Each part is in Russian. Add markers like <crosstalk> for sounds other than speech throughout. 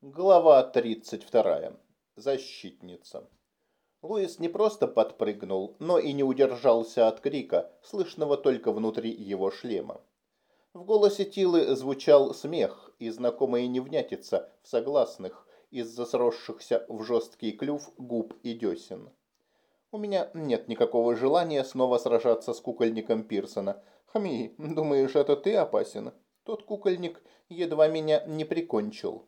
Глава 32. Защитница. Луис не просто подпрыгнул, но и не удержался от крика, слышного только внутри его шлема. В голосе Тилы звучал смех и знакомая невнятица в согласных из-за сросшихся в жесткий клюв губ и десен. У меня нет никакого желания снова сражаться с кукольником Пирсона. Хми, думаешь, это ты опасен? Тот кукольник едва меня не прикончил.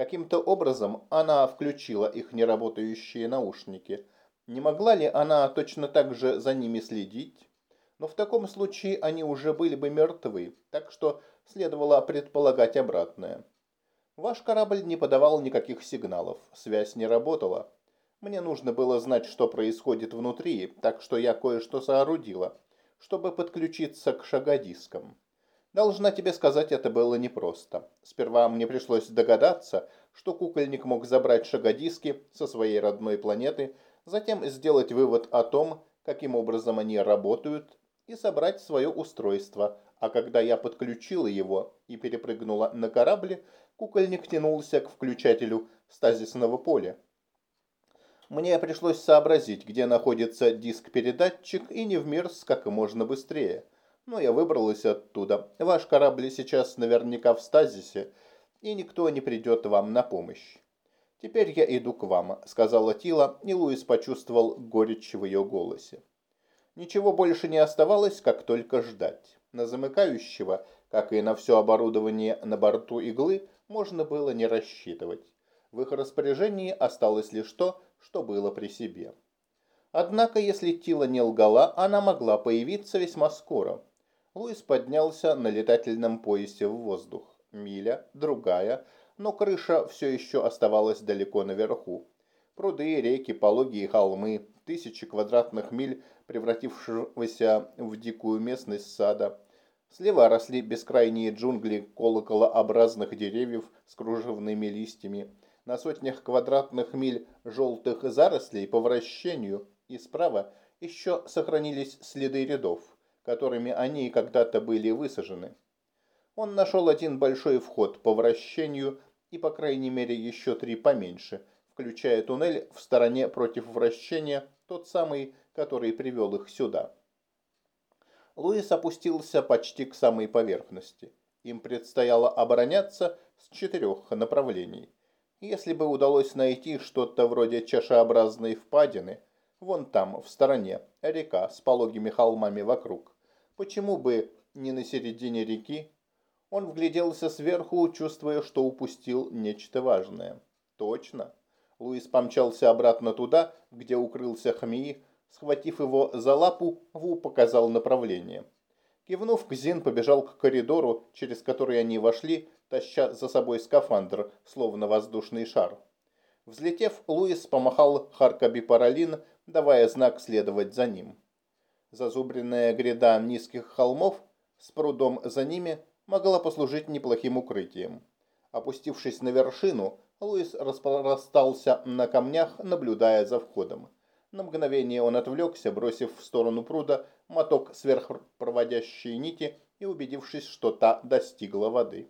Каким-то образом она включила их неработающие наушники. Не могла ли она точно так же за ними следить? Но в таком случае они уже были бы мертвы, так что следовало предполагать обратное. Ваш корабль не подавал никаких сигналов, связь не работала. Мне нужно было знать, что происходит внутри, так что я кое-что соорудила, чтобы подключиться к шагодискам. Должна тебе сказать, это было непросто. Сперва мне пришлось догадаться, что кукольник мог забрать шагодиски со своей родной планеты, затем сделать вывод о том, каким образом они работают, и собрать свое устройство. А когда я подключила его и перепрыгнула на корабле, кукольник тянулся к включателю стазисного поля. Мне пришлось сообразить, где находится диск-передатчик и не в мирс как можно быстрее – но я выбралась оттуда. Ваш корабль сейчас наверняка в стазисе, и никто не придет вам на помощь. «Теперь я иду к вам», — сказала Тила, и Луис почувствовал горечь в ее голосе. Ничего больше не оставалось, как только ждать. На замыкающего, как и на все оборудование на борту иглы, можно было не рассчитывать. В их распоряжении осталось лишь то, что было при себе. Однако, если Тила не лгала, она могла появиться весьма скоро. Луис поднялся на летательном поясе в воздух. Миля, другая, но крыша все еще оставалась далеко наверху. Пруды, реки, пологие холмы, тысячи квадратных миль, превратившегося в дикую местность сада. Слева росли бескрайние джунгли колоколообразных деревьев с кружевными листьями. На сотнях квадратных миль желтых зарослей по вращению и справа еще сохранились следы рядов которыми они когда-то были высажены. Он нашел один большой вход по вращению и, по крайней мере, еще три поменьше, включая туннель в стороне против вращения, тот самый, который привел их сюда. Луис опустился почти к самой поверхности. Им предстояло обороняться с четырех направлений. Если бы удалось найти что-то вроде чашеобразной впадины – Вон там, в стороне, река с пологими холмами вокруг. Почему бы не на середине реки? Он вгляделся сверху, чувствуя, что упустил нечто важное. Точно. Луис помчался обратно туда, где укрылся Хамии, схватив его за лапу, Ву показал направление. Кивнув, Кзин побежал к коридору, через который они вошли, таща за собой скафандр, словно воздушный шар. Взлетев, Луис помахал Харкаби Паралин, давая знак следовать за ним. Зазубренная гряда низких холмов с прудом за ними могла послужить неплохим укрытием. Опустившись на вершину, Луис распростался на камнях, наблюдая за входом. На мгновение он отвлекся, бросив в сторону пруда моток сверхпроводящей нити и убедившись, что та достигла воды.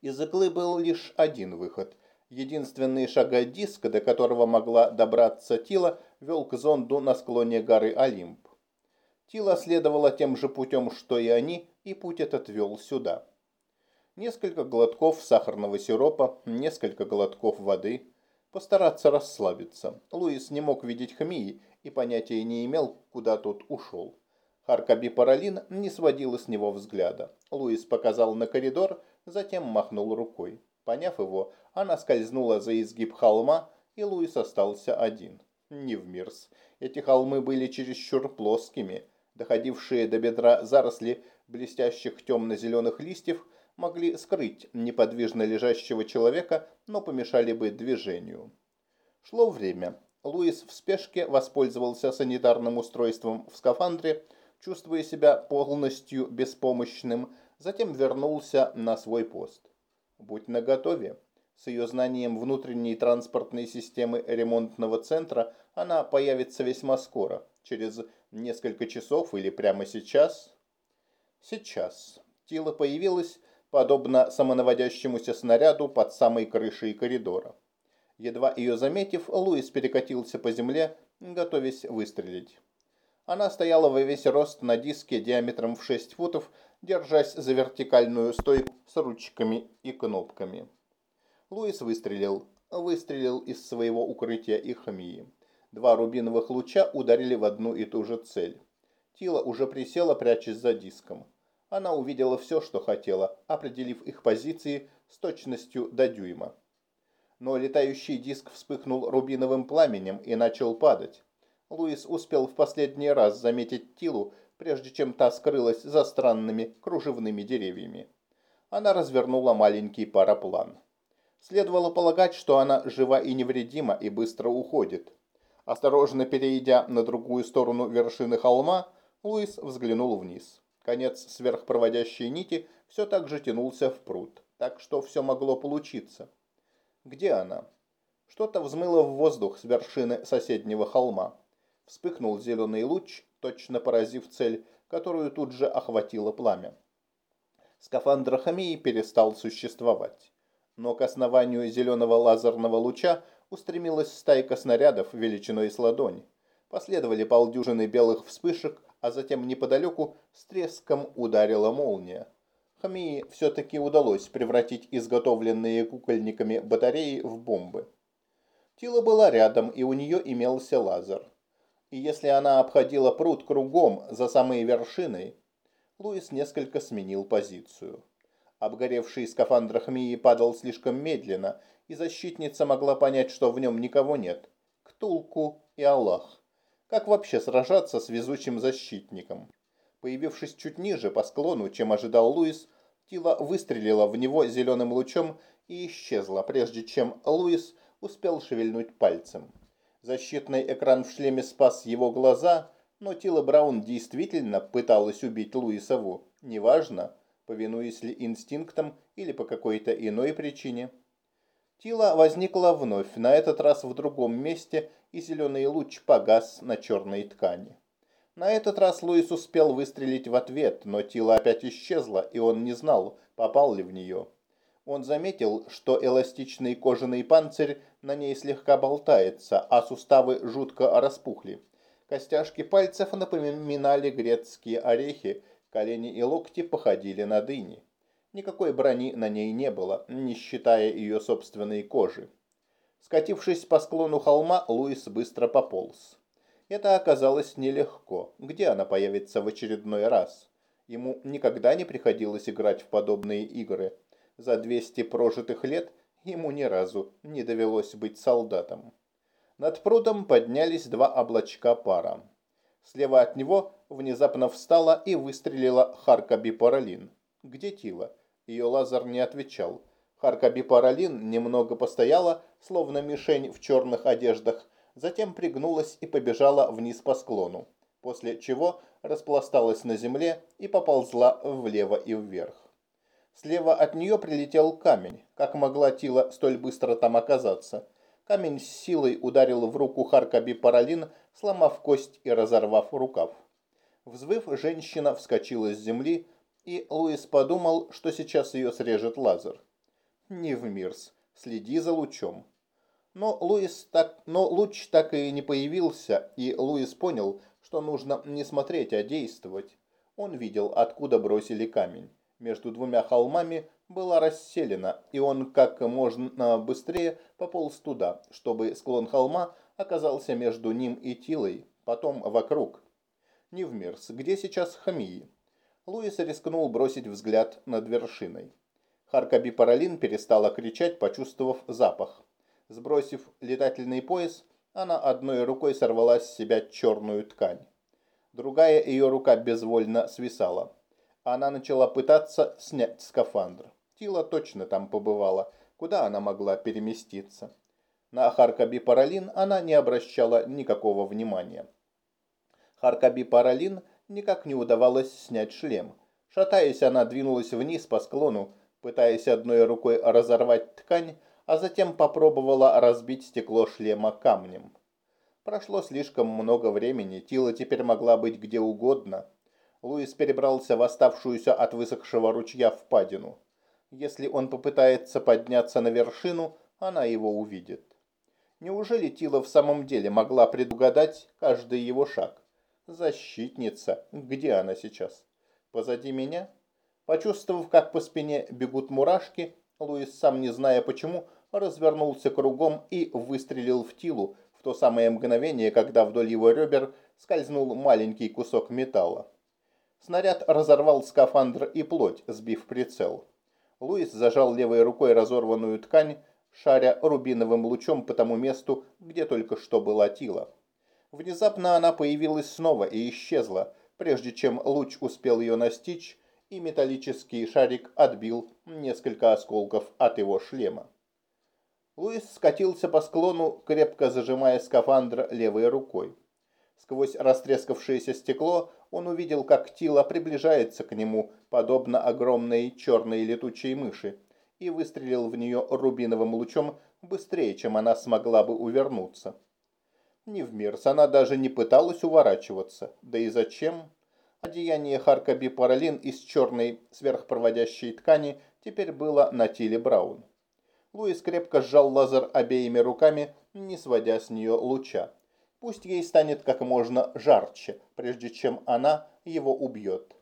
Из иглы был лишь один выход – Единственный шагодиск, до которого могла добраться Тила, вел к зонду на склоне горы Олимп. Тила следовала тем же путем, что и они, и путь этот вел сюда. Несколько глотков сахарного сиропа, несколько глотков воды. Постараться расслабиться. Луис не мог видеть Хмии и понятия не имел, куда тот ушел. Харкаби Паралин не сводила с него взгляда. Луис показал на коридор, затем махнул рукой. Поняв его, она скользнула за изгиб холма, и Луис остался один. Не в мирс. Эти холмы были чересчур плоскими. Доходившие до бедра заросли блестящих темно-зеленых листьев могли скрыть неподвижно лежащего человека, но помешали бы движению. Шло время. Луис в спешке воспользовался санитарным устройством в скафандре, чувствуя себя полностью беспомощным, затем вернулся на свой пост. Будь наготове. С ее знанием внутренней транспортной системы ремонтного центра она появится весьма скоро, через несколько часов или прямо сейчас. Сейчас. Тила появилась, подобно самонаводящемуся снаряду под самой крышей коридора. Едва ее заметив, Луис перекатился по земле, готовясь выстрелить. Она стояла во весь рост на диске диаметром в 6 футов, держась за вертикальную стойку с ручками и кнопками. Луис выстрелил. Выстрелил из своего укрытия и хамии. Два рубиновых луча ударили в одну и ту же цель. Тила уже присела, прячась за диском. Она увидела все, что хотела, определив их позиции с точностью до дюйма. Но летающий диск вспыхнул рубиновым пламенем и начал падать. Луис успел в последний раз заметить Тилу, прежде чем та скрылась за странными кружевными деревьями. Она развернула маленький параплан. Следовало полагать, что она жива и невредима и быстро уходит. Осторожно перейдя на другую сторону вершины холма, Луис взглянул вниз. Конец сверхпроводящей нити все так же тянулся в пруд, так что все могло получиться. Где она? Что-то взмыло в воздух с вершины соседнего холма. Вспыхнул зеленый луч, точно поразив цель, которую тут же охватило пламя. Скафандр Хамии перестал существовать. Но к основанию зеленого лазерного луча устремилась стайка снарядов величиной с ладонь. Последовали полдюжины белых вспышек, а затем неподалеку с треском ударила молния. Хамии все-таки удалось превратить изготовленные кукольниками батареи в бомбы. Тила была рядом, и у нее имелся лазер. И если она обходила пруд кругом за самой вершиной, Луис несколько сменил позицию. Обгоревший скафандр Хмии падал слишком медленно, и защитница могла понять, что в нем никого нет. Ктулку и Аллах. Как вообще сражаться с везучим защитником? Появившись чуть ниже по склону, чем ожидал Луис, Тила выстрелила в него зеленым лучом и исчезла, прежде чем Луис успел шевельнуть пальцем. Защитный экран в шлеме спас его глаза, но Тила Браун действительно пыталась убить Луиса. Неважно, повинуясь ли инстинктам или по какой-то иной причине. Тила возникла вновь, на этот раз в другом месте, и зеленый луч погас на черной ткани. На этот раз Луис успел выстрелить в ответ, но Тила опять исчезла, и он не знал, попал ли в нее. Он заметил, что эластичный кожаный панцирь на ней слегка болтается, а суставы жутко распухли. Костяшки пальцев напоминали грецкие орехи, колени и локти походили на дыни. Никакой брони на ней не было, не считая ее собственной кожи. Скатившись по склону холма, Луис быстро пополз. Это оказалось нелегко. Где она появится в очередной раз? Ему никогда не приходилось играть в подобные игры. За 200 прожитых лет ему ни разу не довелось быть солдатом. Над прудом поднялись два облачка пара. Слева от него внезапно встала и выстрелила Харкаби Паралин. Где Тила? Ее лазер не отвечал. Харкаби Паралин немного постояла, словно мишень в черных одеждах, затем пригнулась и побежала вниз по склону, после чего распласталась на земле и поползла влево и вверх. Слева от нее прилетел камень. Как могла Тила столь быстро там оказаться? Камень с силой ударил в руку Харкаби Паралин, сломав кость и разорвав рукав. Взвыв, женщина вскочила с земли, и Луис подумал, что сейчас ее срежет лазер. Не в мирс, следи за лучом. Но, Луис так, но луч так и не появился, и Луис понял, что нужно не смотреть, а действовать. Он видел, откуда бросили камень. Между двумя холмами была расселена, и он как можно быстрее пополз туда, чтобы склон холма оказался между ним и Тилой, потом вокруг. Не в Мирс, где сейчас Хамии? Луис рискнул бросить взгляд над вершиной. Харкаби Паралин перестала кричать, почувствовав запах. Сбросив летательный пояс, она одной рукой сорвала с себя черную ткань. Другая ее рука безвольно свисала. Она начала пытаться снять скафандр. Тила точно там побывала. Куда она могла переместиться? На Харкаби Паралин она не обращала никакого внимания. Харкаби Паралин никак не удавалось снять шлем. Шатаясь, она двинулась вниз по склону, пытаясь одной рукой разорвать ткань, а затем попробовала разбить стекло шлема камнем. Прошло слишком много времени, Тила теперь могла быть где угодно. Луис перебрался в оставшуюся от высохшего ручья впадину. Если он попытается подняться на вершину, она его увидит. Неужели Тила в самом деле могла предугадать каждый его шаг? Защитница. Где она сейчас? Позади меня? Почувствовав, как по спине бегут мурашки, Луис, сам не зная почему, развернулся кругом и выстрелил в Тилу в то самое мгновение, когда вдоль его ребер скользнул маленький кусок металла. Снаряд разорвал скафандр и плоть, сбив прицел. Луис зажал левой рукой разорванную ткань, шаря рубиновым лучом по тому месту, где только что была Тила. Внезапно она появилась снова и исчезла, прежде чем луч успел ее настичь, и металлический шарик отбил несколько осколков от его шлема. Луис скатился по склону, крепко зажимая скафандр левой рукой. Сквозь растрескавшееся стекло он увидел, как Тила приближается к нему, подобно огромной черной летучей мыши, и выстрелил в нее рубиновым лучом быстрее, чем она смогла бы увернуться. Не в мирс, она даже не пыталась уворачиваться. Да и зачем? Одеяние Харкаби Паралин из черной сверхпроводящей ткани теперь было на Тиле Браун. Луис крепко сжал лазер обеими руками, не сводя с нее луча. Пусть ей станет как можно жарче, прежде чем она его убьет.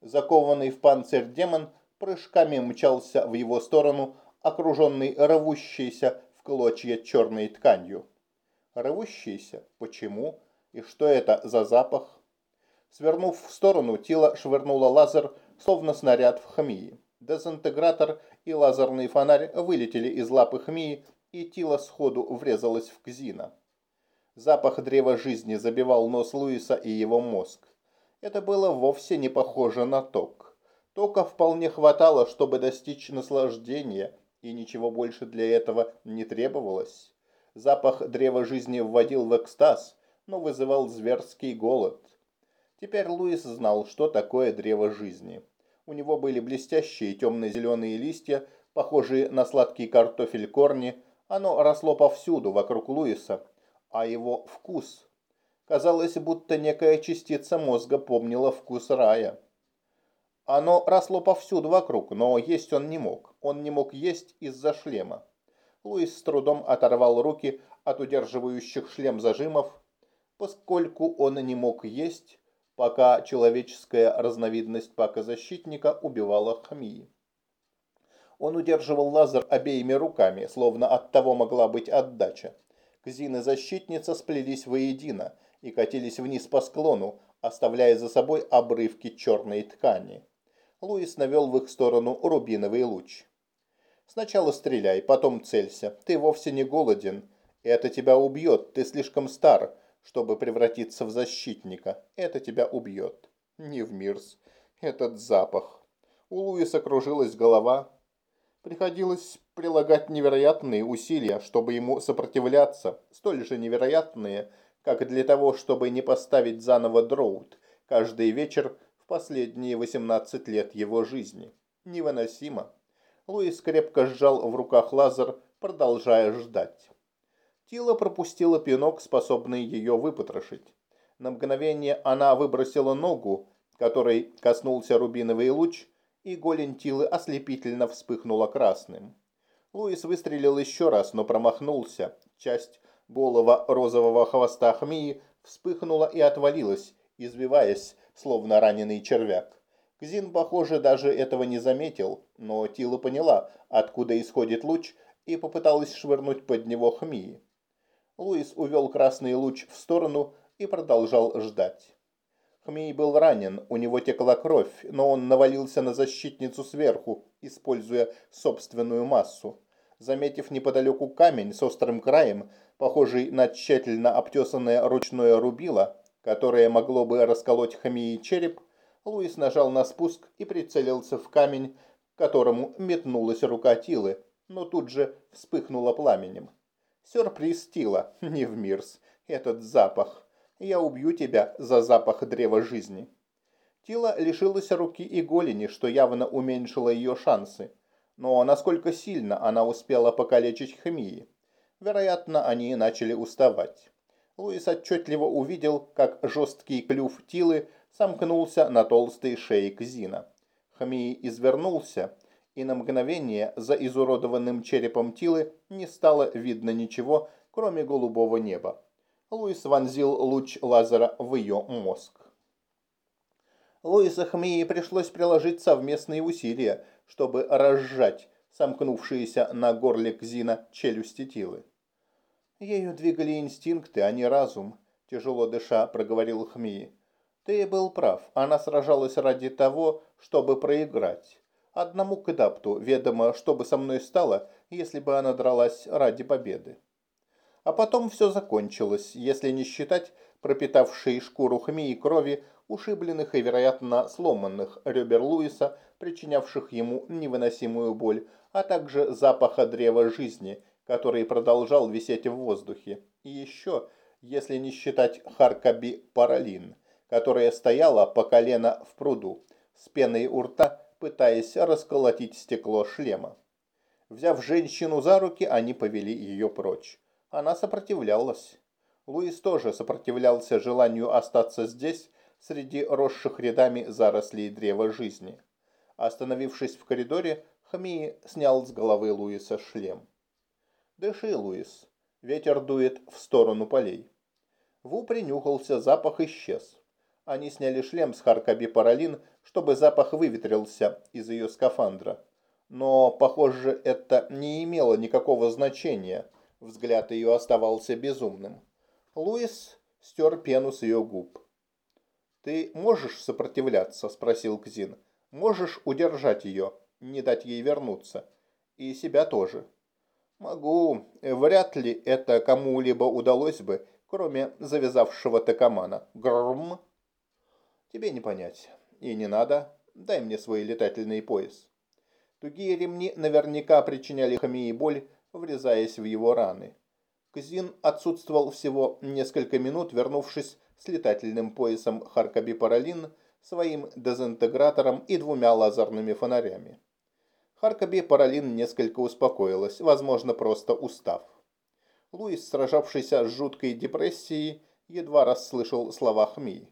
Закованный в панцирь демон прыжками мчался в его сторону, окруженный рвущейся в клочья черной тканью. Рвущийся? Почему? И что это за запах? Свернув в сторону, тело швырнуло лазер, словно снаряд в хмии. Дезинтегратор и лазерный фонарь вылетели из лапы хмии, и тело сходу врезалось в Кзина. Запах древа жизни забивал нос Луиса и его мозг. Это было вовсе не похоже на ток. Тока вполне хватало, чтобы достичь наслаждения, и ничего больше для этого не требовалось. Запах древа жизни вводил в экстаз, но вызывал зверский голод. Теперь Луис знал, что такое древо жизни. У него были блестящие темно-зеленые листья, похожие на сладкий картофель корни. Оно росло повсюду вокруг Луиса, а его вкус. Казалось, будто некая частица мозга помнила вкус рая. Оно росло повсюду вокруг, но есть он не мог. Он не мог есть из-за шлема. Луис с трудом оторвал руки от удерживающих шлем зажимов, поскольку он не мог есть, пока человеческая разновидность пака-защитника убивала Хамии. Он удерживал лазер обеими руками, словно от того могла быть отдача. Кзин и защитница сплелись воедино и катились вниз по склону, оставляя за собой обрывки черной ткани. Луис навел в их сторону рубиновый луч. «Сначала стреляй, потом целься. Ты вовсе не голоден. Это тебя убьет, ты слишком стар, чтобы превратиться в защитника. Это тебя убьет». Не в мирс. Этот запах. У Луиса кружилась голова, Приходилось прилагать невероятные усилия, чтобы ему сопротивляться, столь же невероятные, как для того, чтобы не поставить заново дроут каждый вечер в последние 18 лет его жизни. Невыносимо. Луис крепко сжал в руках лазер, продолжая ждать. Тила пропустила пинок, способный ее выпотрошить. На мгновение она выбросила ногу, которой коснулся рубиновый луч, и голень Тилы ослепительно вспыхнула красным. Луис выстрелил еще раз, но промахнулся. Часть голого розового хвоста Хмии вспыхнула и отвалилась, извиваясь, словно раненый червяк. Кзин, похоже, даже этого не заметил, но Тила поняла, откуда исходит луч, и попыталась швырнуть под него Хмии. Луис увел красный луч в сторону и продолжал ждать. Хмей был ранен, у него текла кровь, но он навалился на защитницу сверху, используя собственную массу. Заметив неподалеку камень с острым краем, похожий на тщательно обтесанное ручное рубило, которое могло бы расколоть Хмии череп, Луис нажал на спуск и прицелился в камень, к которому метнулась рука Тилы, но тут же вспыхнула пламенем. Сюрприз Тила, <laughs> не в мирс, этот запах. Я убью тебя за запах древа жизни». Тила лишилась руки и голени, что явно уменьшило ее шансы. Но насколько сильно она успела покалечить хмии? Вероятно, они начали уставать. Луис отчетливо увидел, как жесткий клюв Тилы сомкнулся на толстой шее Кзина. Хмии извернулся, и на мгновение за изуродованным черепом Тилы не стало видно ничего, кроме голубого неба. Луис вонзил луч лазера в ее мозг. Луиса Хмии пришлось приложить совместные усилия, чтобы разжать сомкнувшиеся на горле Кзина челюсти Тилы. Ею двигали инстинкты, а не разум, тяжело дыша, проговорил Хмии. Ты был прав, она сражалась ради того, чтобы проиграть. Одному Кэдапту ведомо, что бы со мной стало, если бы она дралась ради победы. А потом все закончилось, если не считать пропитавшей шкуру хмии крови, ушибленных и, вероятно, сломанных ребер Луиса, причинявших ему невыносимую боль, а также запаха древа жизни, который продолжал висеть в воздухе. И еще, если не считать Харкаби Паралин, которая стояла по колено в пруду, с пеной у рта, пытаясь расколотить стекло шлема. Взяв женщину за руки, они повели ее прочь. Она сопротивлялась. Луис тоже сопротивлялся желанию остаться здесь, среди росших рядами зарослей древа жизни. Остановившись в коридоре, Хми снял с головы Луиса шлем. «Дыши, Луис. Ветер дует в сторону полей». Ву принюхался, запах исчез. Они сняли шлем с Харкаби Паралин, чтобы запах выветрился из ее скафандра. Но, похоже, это не имело никакого значения. Взгляд ее оставался безумным. Луис стер пену с ее губ. «Ты можешь сопротивляться?» – спросил Кзин. «Можешь удержать ее, не дать ей вернуться? И себя тоже?» «Могу. Вряд ли это кому-либо удалось бы, кроме завязавшего токомана. Грм!» Тебе не понять. И не надо. Дай мне свой летательный пояс. Тугие ремни наверняка причиняли Хамии боль, врезаясь в его раны. Кзин отсутствовал всего несколько минут, вернувшись с летательным поясом Харкаби Паралин, своим дезинтегратором и двумя лазерными фонарями. Харкаби Паралин несколько успокоилась, возможно, просто устав. Луис, сражавшийся с жуткой депрессией, едва расслышал слова Хмии.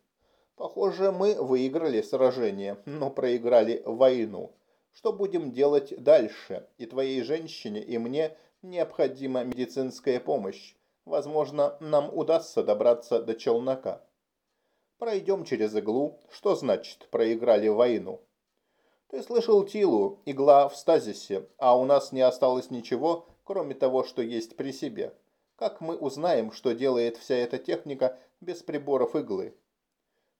Похоже, мы выиграли сражение, но проиграли войну. Что будем делать дальше? И твоей женщине, и мне необходима медицинская помощь. Возможно, нам удастся добраться до челнока. Пройдем через иглу. Что значит проиграли войну? Ты слышал Тилу, игла в стазисе, а у нас не осталось ничего, кроме того, что есть при себе. Как мы узнаем, что делает вся эта техника без приборов иглы?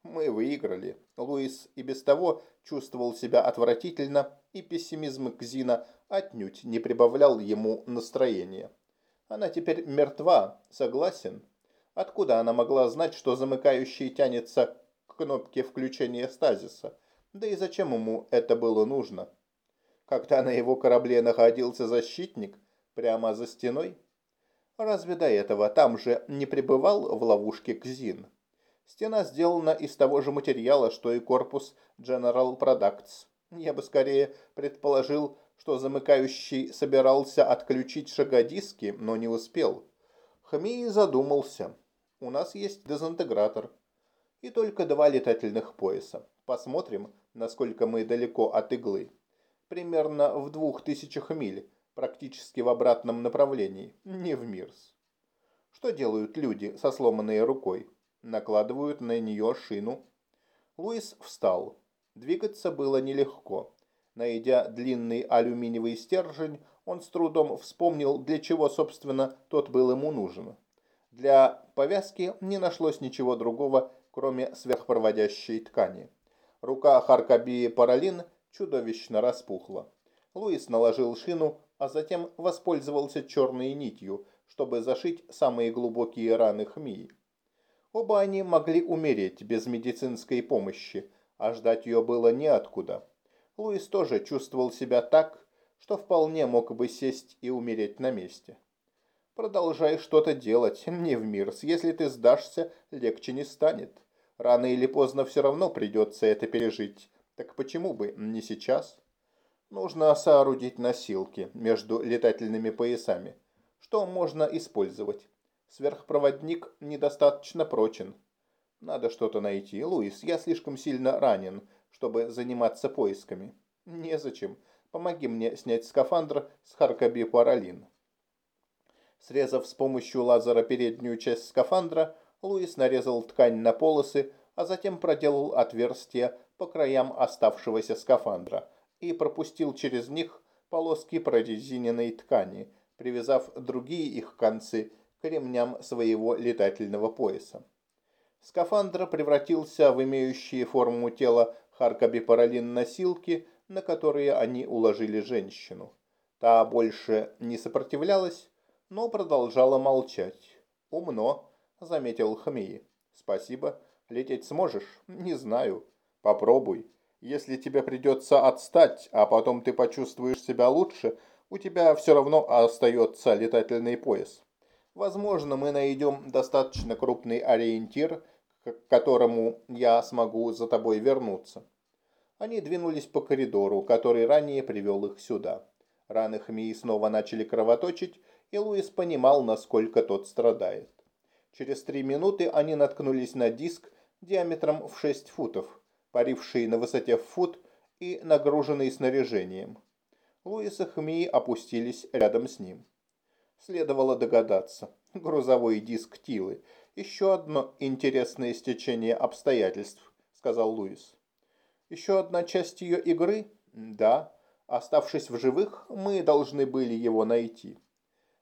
Мы выиграли. Луис и без того чувствовал себя отвратительно, и пессимизм Кзина отнюдь не прибавлял ему настроения. Она теперь мертва, согласен. Откуда она могла знать, что замыкающий тянется к кнопке включения стазиса? Да и зачем ему это было нужно? Когда на его корабле находился защитник, прямо за стеной? Разве до этого там же не пребывал в ловушке Кзин? Стена сделана из того же материала, что и корпус General Products. Я бы скорее предположил, что замыкающий собирался отключить шагодиски, но не успел. Хмей задумался. У нас есть дезинтегратор. И только два летательных пояса. Посмотрим, насколько мы далеко от иглы. Примерно в двух тысячах миль, практически в обратном направлении, не в Мирс. Что делают люди со сломанной рукой? накладывают на нее шину. Луис встал. Двигаться было нелегко. Найдя длинный алюминиевый стержень, он с трудом вспомнил, для чего, собственно, тот был ему нужен. Для повязки не нашлось ничего другого, кроме сверхпроводящей ткани. Рука Харкабии Паралин чудовищно распухла. Луис наложил шину, а затем воспользовался черной нитью, чтобы зашить самые глубокие раны хмии. Оба они могли умереть без медицинской помощи, а ждать ее было неоткуда. Луис тоже чувствовал себя так, что вполне мог бы сесть и умереть на месте. Продолжай что-то делать, не в мир. Если ты сдашься, легче не станет. Рано или поздно все равно придется это пережить. Так почему бы не сейчас? Нужно соорудить носилки между летательными поясами. Что можно использовать? Сверхпроводник недостаточно прочен. Надо что-то найти. Луис, я слишком сильно ранен, чтобы заниматься поисками. Незачем. Помоги мне снять скафандр с Харкаби Паралин. Срезав с помощью лазера переднюю часть скафандра, Луис нарезал ткань на полосы, а затем проделал отверстия по краям оставшегося скафандра и пропустил через них полоски прорезиненной ткани, привязав другие их концы к ремням своего летательного пояса. Скафандр превратился в имеющие форму тела Харкаби Паралин носилки, на которые они уложили женщину. Та больше не сопротивлялась, но продолжала молчать. «Умно», — заметил Хмии. «Спасибо. Лететь сможешь?» «Не знаю. Попробуй. Если тебе придется отстать, а потом ты почувствуешь себя лучше, у тебя все равно остается летательный пояс. Возможно, мы найдем достаточно крупный ориентир, к которому я смогу за тобой вернуться». Они двинулись по коридору, который ранее привел их сюда. Раны Хмии снова начали кровоточить, и Луис понимал, насколько тот страдает. Через три минуты они наткнулись на диск диаметром в 6 футов, паривший на высоте в фут и нагруженный снаряжением. Луис и Хмии опустились рядом с ним. Следовало догадаться. Грузовой диск Тилы. Еще одно интересное стечение обстоятельств, сказал Луис. Еще одна часть ее игры? Да. Оставшись в живых, мы должны были его найти.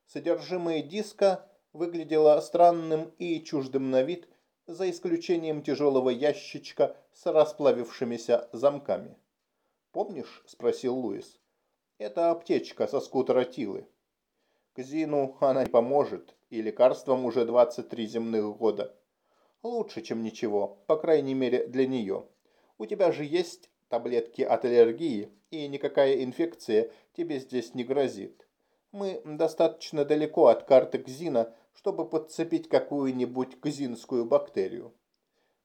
Содержимое диска выглядело странным и чуждым на вид, за исключением тяжелого ящичка с расплавившимися замками. «Помнишь?» – спросил Луис. «Это аптечка со скутера Тилы. К Зину она не поможет, и лекарствам уже 23 земных года. Лучше, чем ничего, по крайней мере для нее. У тебя же есть таблетки от аллергии, и никакая инфекция тебе здесь не грозит. Мы достаточно далеко от карты Кзина, чтобы подцепить какую-нибудь кзинскую бактерию.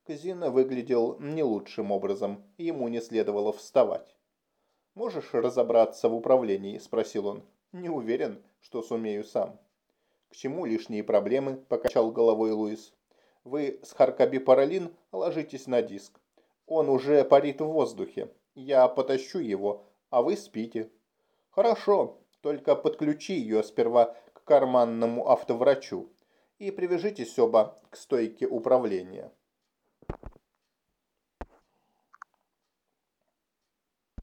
Кзина выглядел не лучшим образом, ему не следовало вставать. «Можешь разобраться в управлении?» – спросил он. «Не уверен, что сумею сам». «К чему лишние проблемы?» – покачал головой Луис. «Вы с Харкаби Паралин ложитесь на диск. Он уже парит в воздухе. Я потащу его, а вы спите». «Хорошо, только подключи ее сперва к карманному автоврачу и привяжитесь оба к стойке управления.